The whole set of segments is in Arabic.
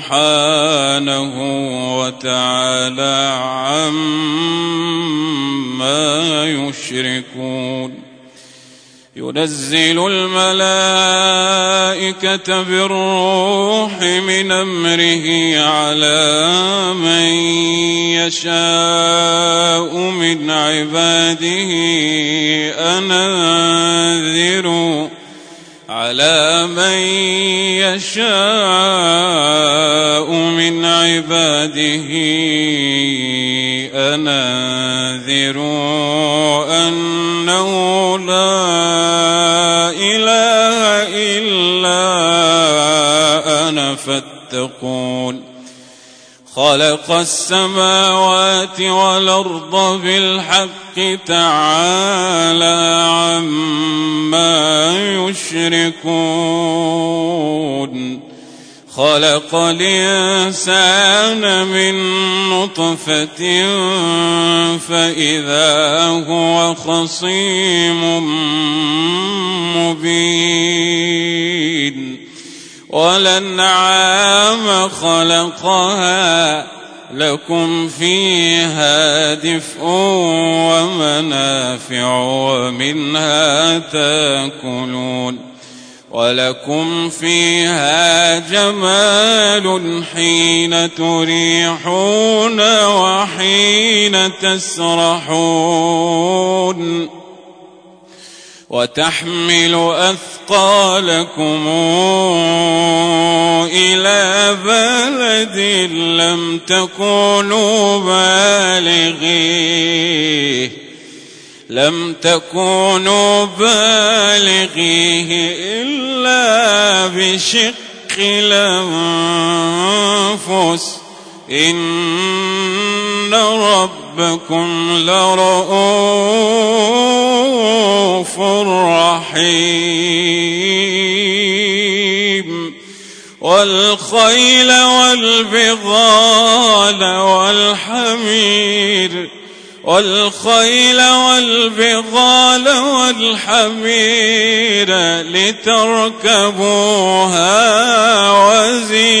سبحانه وتعالى عما يشركون. ينزل الملائكة بالروح من أمره على من يشاء من عباده أنذروا على من يشاء من عباده. أنذروا أنه لا إله إلا أنا فاتقون. خلق السماوات والأرض بالحق تعالى عما يشركون. خلق الإنسان من نطفة فإذا هو خصيم مبين. خلقها لكم فيها دفء ومنافع ومنها تاكلون ولكم فيها جمال حين تريحون وحين تسرحون وتحمل أثقالكم إلى بلد لم تكونوا بالغيه لم تكونوا بالغيه إلا بشق الأنفس. إن ربكم لرؤوف رحيم. والخيل والبغال والحمير والخيل والبغال والحمير لتركبوها وزينة.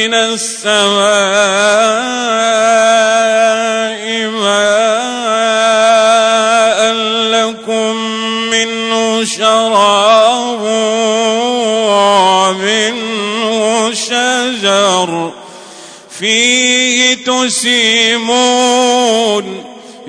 من السماء ماء لكم منه شراب ومنه شجر فيه تسيمون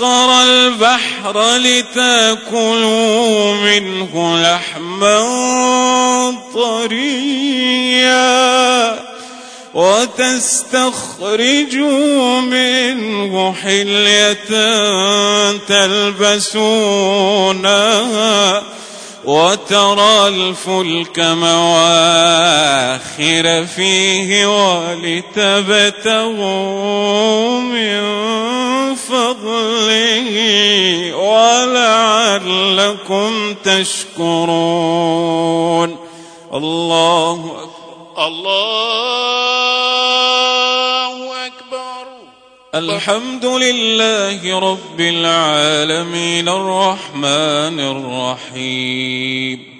سخر البحر لتأكلوا منه لحما طريا وتستخرجوا منه حلية تلبسونها وترى الفلك مواخر فيه ولتبتغوا من فضله ولعلكم تشكرون. الله أكبر. الله أكبر. الحمد لله رب العالمين الرحمن الرحيم.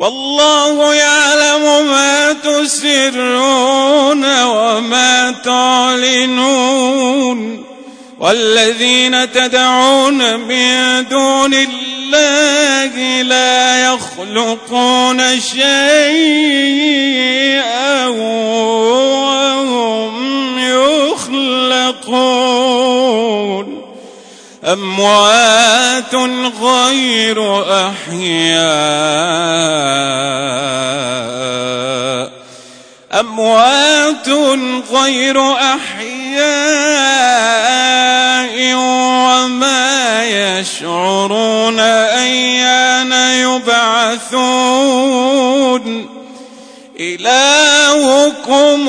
والله يعلم ما تسرون وما تعلنون والذين تدعون من دون الله لا يخلقون شيئا وهم يخلقون. أموات غير أحياء. أموات غير أحياء وما يشعرون أيان يبعثون. إلهكم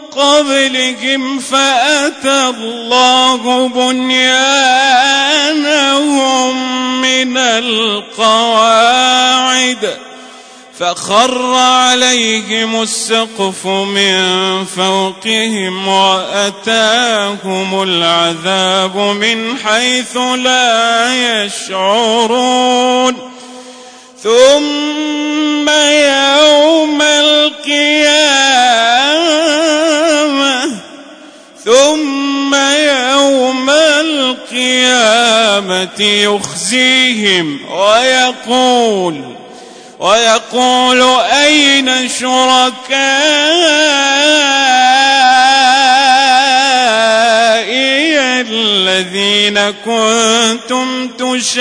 قبلهم فأتى الله بنيانهم من القواعد فخر عليهم السقف من فوقهم وأتاهم العذاب من حيث لا يشعرون. ثم يوم القيامة ثم يوم القيامة يخزيهم ويقول ويقول أين شركائي الذين كنتم تشاقون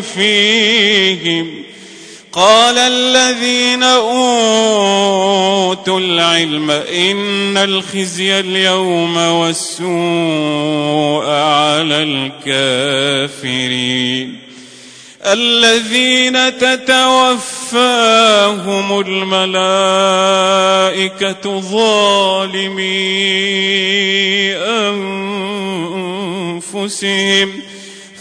فيهم؟ قال الذين أوتوا العلم إن الخزي اليوم والسوء على الكافرين. الذين تتوفاهم الملائكة ظالمي أنفسهم.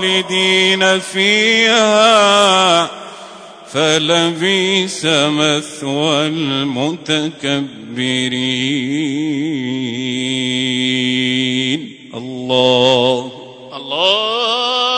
خالدين فيها فلبيس مثوى المتكبرين. الله. الله.